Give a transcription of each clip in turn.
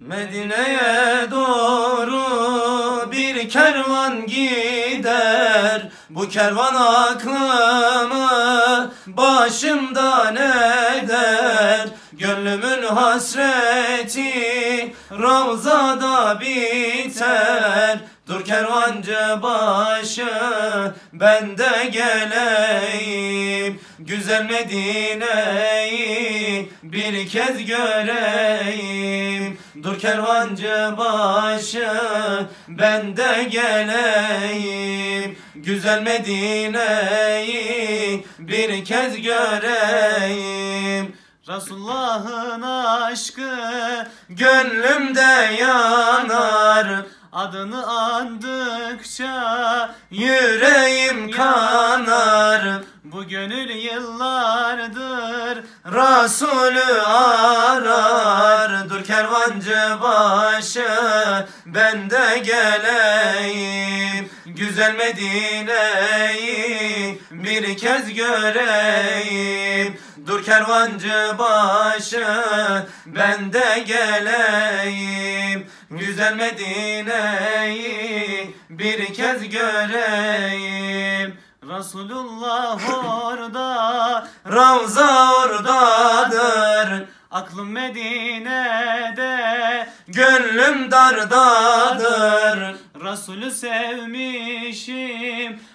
Medine'ye doğru bir kervan gider. Bu kervan aklımı başımdan eder? Gönlümün hasreti Ravzada biter. Dur kervancı başı ben de geleyim. Güzel Medine'yi bir kez göreyim. Dur kervancı başı ben de geleyim. Güzel Medine'yi bir kez göreyim. Resulullah'ın aşkı gönlümde yanar. Adını andıkça yüreğim kanar. Bu gönül yıllardır Resulü arar Dur kervancı başı ben de geleyim. Güzel Medine'yi bir kez göreyim. Dur kervancı başı ben de geleyim. Güzel Medine'yi bir kez göreyim Resulullah orada Ravza oradadır. Aklım Medine'de Gönlüm dardadır. Resulü sevmişim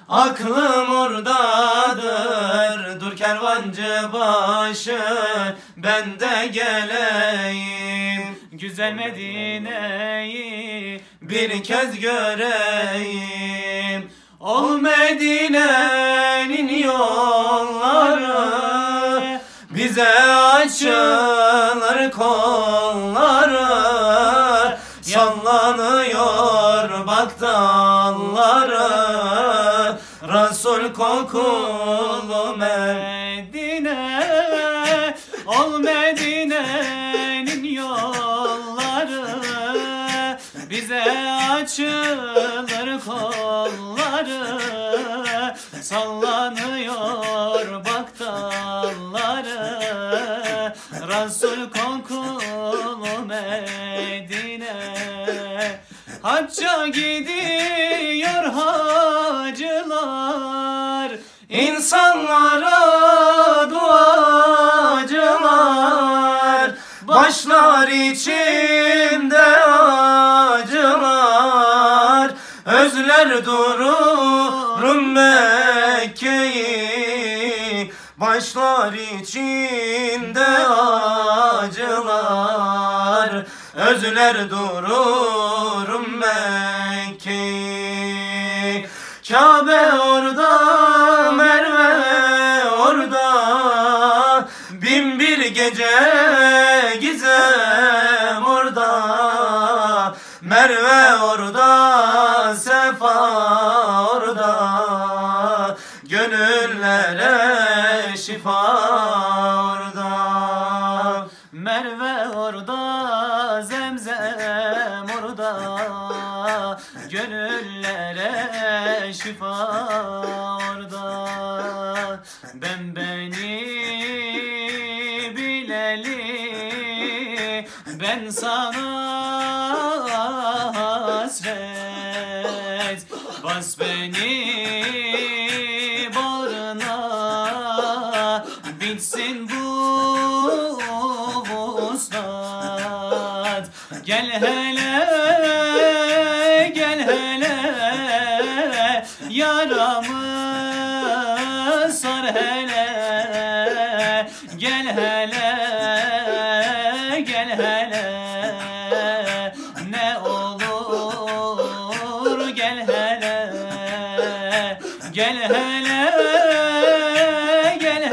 Aklım oradadır. Dur kervancı başı Ben de geleyim. Güzel Medine'yi Bir kez göreyim Ol Medine'nin yolları Bize açılır kolları Sallanıyor bak dalları. Resul kokulu Medine Ol Medine'nin yolları Bize açılır kolları Sallanıyor bak dalları Resul kokulu Medine Hacca gidiyor hacılar. İnsanlara duacılar Başlar içimde Özler dururum Mekke'yi Başlar içinde acılar. Özler dururum Mekke'yi. Kabe orada, Merve orada. Bin bir gece gizem orada. Merve orada, Gönüllere şifa orada. Merve orada, Zemzem orada. Gönüllere şifa orada. Ben beni bileli Ben sana hasret. Bas beni vuslat Gel hele gel hele Yaramı sar hele. Gel hele gel hele Ne olur gel hele. Gel hele gel